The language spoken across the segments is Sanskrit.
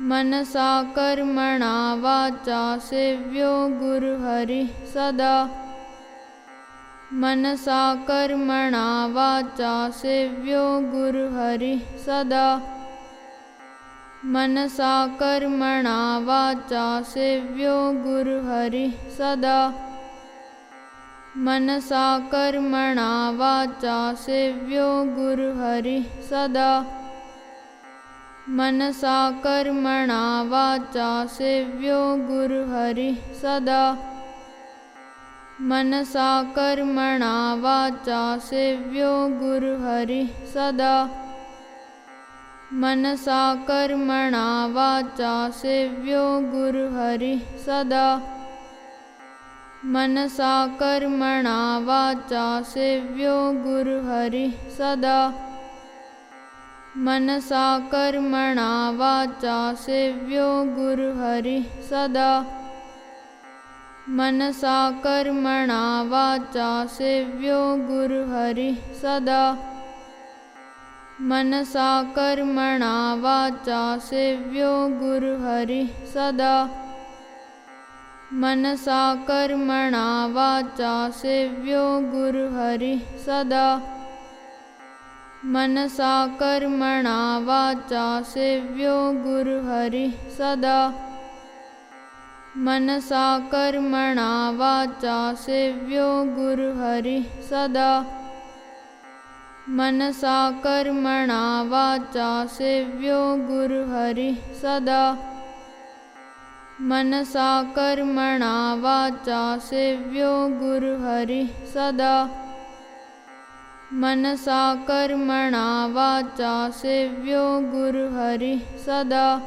मनसा कर्मणा वाचा सेव्यो गुरुहरिः सदा। मनसा कर्मणा वाचा सेव्यो गुरुहरिः सदा। मनसा कर्मणा वाचा सेव्यो गुरुहरिः सदा। मनसा कर्मणा वाचा सेव्यो गुरुहरिः सदा मनसा कर्मणा वाचा सेव्यो गुरुहरिः सदा। मनसा कर्मणा वाचा सेव्यो गुरुहरिः सदा। मनसा कर्मणा वाचा सेव्यो गुरुहरिः सदा। मनसा कर्मणा वाचा सेव्यो गुरुहरिः सदा मनसा कर्मणा वाचा सेव्यो गुरुहरिः सदा। मनसा कर्मणा वाचा सेव्यो गुरुहरिः सदा। मनसा कर्मणा वाचा सेव्यो गुरुहरिः सदा। मनसा कर्मणा वाचा सेव्यो गुरुहरिः सदा मनसा कर्मणा वाचा सेव्यो गुरुहरिः सदा। मनसा कर्मणा वाचा सेव्यो गुरुहरिः सदा। मनसा कर्मणा वाचा सेव्यो गुरुहरिः सदा। मनसा कर्मणा वाचा सेव्यो गुरुहरिः सदा मनसा कर्मणा वाचा सेव्यो गुरुहरिः सदा।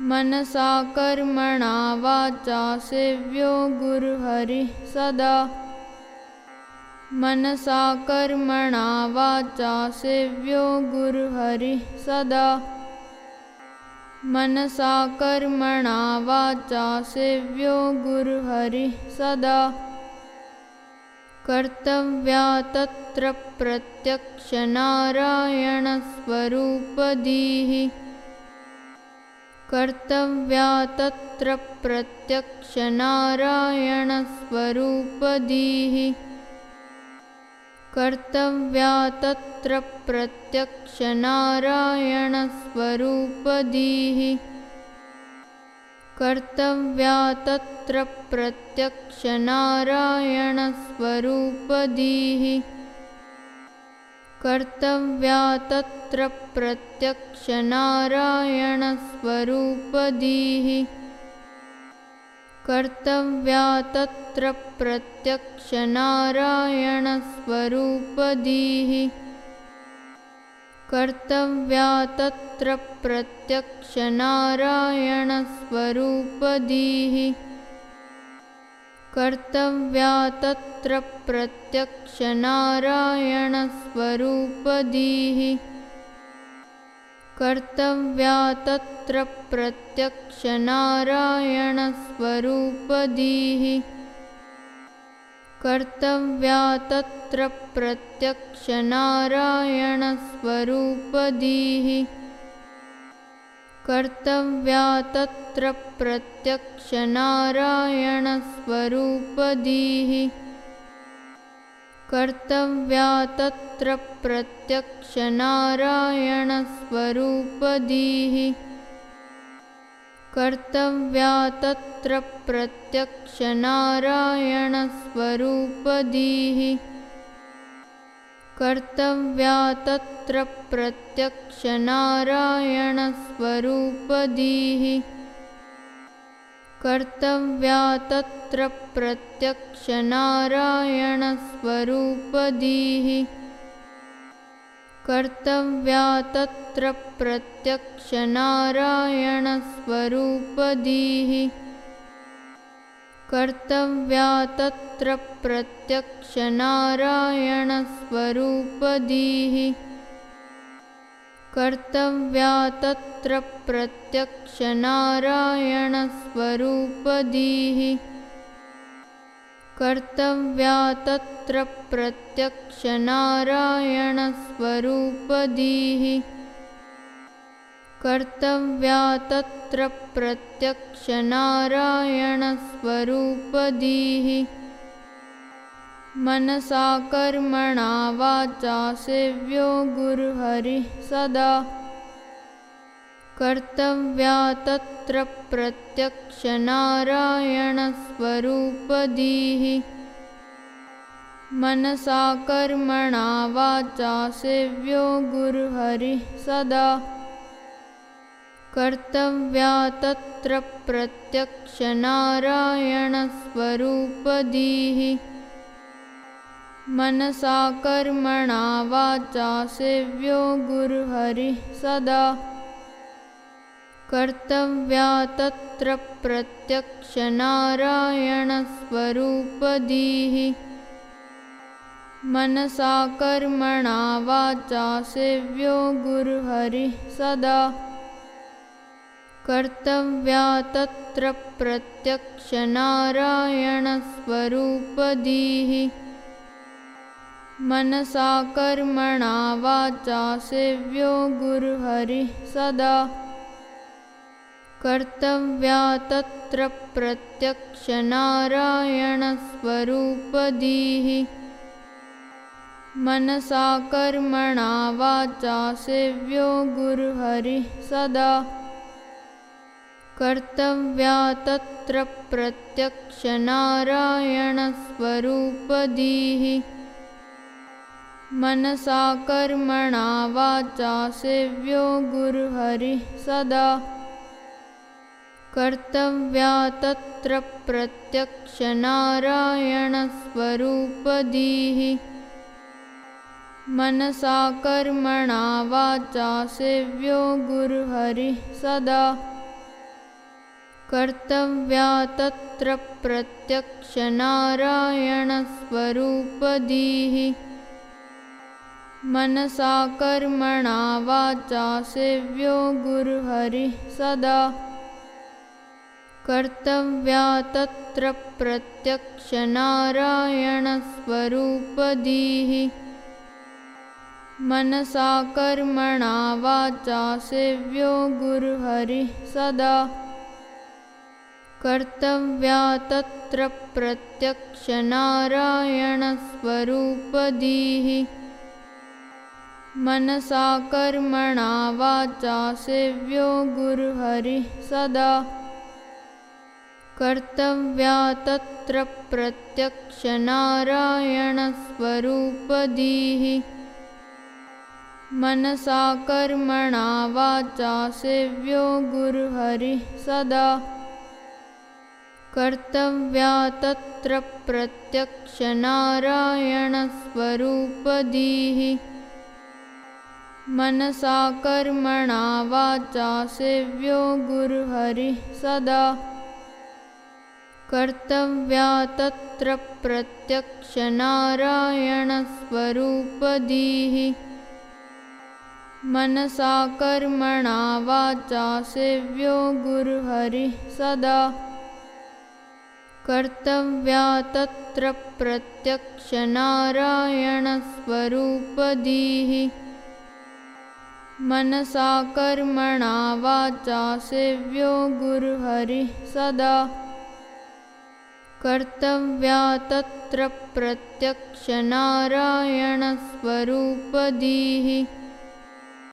मनसा कर्मणा वाचा सेव्यो गुरुहरिः सदा। मनसा कर्मणा वाचा सेव्यो गुरुहरिः सदा। मनसा कर्मणा वाचा सेव्यो गुरुहरिः सदा कर्तव्या तत्र प्रत्यक्षनारायणस्वरूपदीः कर्तव्या तत्र प्रत्यक्षनारायणस्वरूपदीः कर्तव्या तत्र प्रत्यक्षनारायणस्वरूपदीः कर्तव्या तत्र प्रत्यक्षनारायणस्वरूपदीः कर्तव्या तत्र प्रत्यक्षनारायणस्वरूपदीः कर्तव्या तत्र प्रत्यक्षनारायणस्वरूपदीः कर्तव्या तत्र प्रत्यक्षनारायणस्वरूपदीः कर्तव्या तत्र प्रत्यक्षनारायणस्वरूपदीः कर्तव्या तत्र प्रत्यक्षनारायणस्वरूपदीः कर्तव्या तत्र प्रत्यक्षनारायणस्वरूपदीः कर्तव्या तत्र प्रत्यक्षनारायणस्वरूपदीः कर्तव्या तत्र प्रत्यक्षनारायणस्वरूपदीः कर्तव्या तत्र प्रत्यक्षनारायणस्वरूपदीः कर्तव्या तत्र प्रत्यक्षनारायणस्वरूपदीः कर्तव्या तत्र प्रत्यक्षनारायणस्वरूपदीः कर्तव्या तत्र प्रत्यक्षनारायणस्वरूपदीः कर्तव्या तत्र प्रत्यक्षनारायणस्वरूपदीः कर्तव्या तत्र प्रत्यक्षनारायणस्वरूपदीः कर्तव्या तत्र प्रत्यक्षनारायणस्वरूपदीः कर्तव्या तत्र प्रत्यक्षनारायणस्वरूपदीः मनसा कर्मणा वाचा सेव्यो गुरुहरिः सदा कर्तव्या तत्र प्रत्यक्षनारायणस्वरूपदीः मनसा कर्मणा वाचा सेव्यो गुरुहरिः सदा। कर्तव्या तत्र प्रत्यक्षनारायणस्वरूपदीः मनसा कर्मणा वाचा सेव्यो गुरुहरिः सदा कर्तव्या तत्र प्रत्यक्षनारायणस्वरूपदीः मनसा कर्मणा वाचा सेव्यो गुरुहरिः सदा। कर्तव्या तत्र प्रत्यक्षनारायणस्वरूपदीः मनसा कर्मणा वाचा सेव्यो गुरुहरिः सदा कर्तव्या तत्र प्रत्यक्षनारायणस्वरूपदीः मनसा कर्मणा वाचा सेव्यो गुरुहरिः सदा। कर्तव्या तत्र प्रत्यक्षनारायणस्वरूपदीः मनसा कर्मणा वाचा सेव्यो गुरुहरिः सदा कर्तव्या तत्र प्रत्यक्षनारायणस्वरूपदीः मनसा कर्मणा वाचा सेव्यो गुरुहरिः सदा। कर्तव्या तत्र प्रत्यक्षनारायणस्वरूपदीः मनसा कर्मणा वाचा सेव्यो गुरुहरिः सदा कर्तव्या तत्र प्रत्यक्षनारायणस्वरूपदीः मनसा कर्मणा वाचा सेव्यो गुरुहरिः सदा। कर्तव्या तत्र प्रत्यक्षनारायणस्वरूपदीः मनसा कर्मणा वाचा सेव्यो गुरुहरिः सदा कर्तव्या तत्र प्रत्यक्षनारायणस्वरूपदीः मनसा कर्मणा वाचा सेव्यो गुरुहरिः सदा। कर्तव्या तत्र प्रत्यक्षनारायणस्वरूपदीः मनसा कर्मणा वाचा सेव्यो गुरुहरिः सदा कर्तव्या तत्र प्रत्यक्षनारायणस्वरूपदीः मनसा कर्मणा वाचा सेव्यो गुरुहरिः सदा। कर्तव्या तत्र प्रत्यक्षनारायणस्वरूपदीः मनसा कर्मणा वाचा सेव्यो गुरुहरिः सदा कर्तव्या तत्र प्रत्यक्षनारायणस्वरूपदीः